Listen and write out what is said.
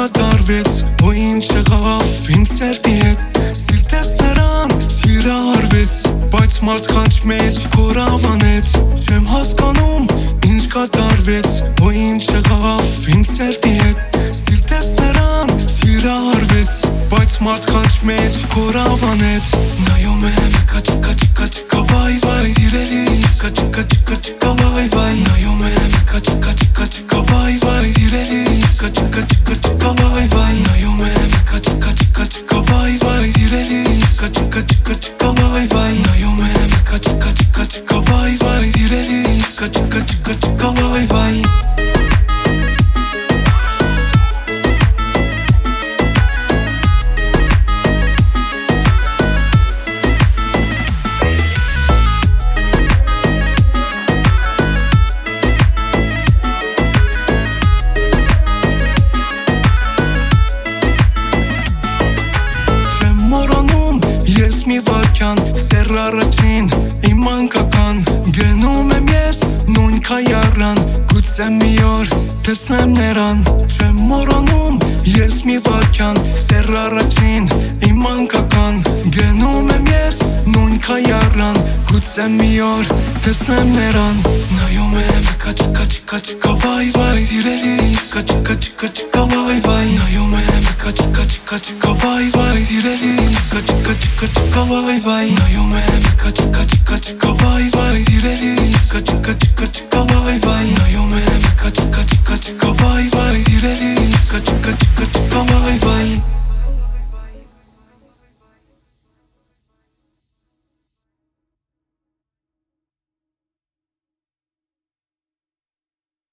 կատարվեց ու ինչ եղավ իմ սերտի հետ բայց մարդկանց մեջ կորավանեց Չեմ հասկանում ինչ կատարվեց ու ինչ եղավ իմ սերտի հետ Սիրտես նրան սիրահարվեց բայց մարդկանց մեջ կորավանեց Նայում եմ կաչ կաչ կաչ կավայ վայ սիրելի կաչ կաչ կաչ կավայ վայ Նայում սիրելի կաչ կաչ կաչ կավայ վայ մի վարքյան Սեր առաջին իմ անկական Գնում Գուցե մի օր տեսնեմ նրան Չեմ մորանում ես մի վարքյան Սեր առաջին իմ անկական Գնում եմ ես նույն կայարան Գուցե մի օր տեսնեմ նրան Նայում եմ կաչ կաչ կաչ կավայ վայ Սիրելի կաչ կաչ կաչ կավայ վայ Նայում եմ կաչ կաչ կաչ կավայ վայ Սիրելի կաչ կաչ կաչ կավայ վայ Նայում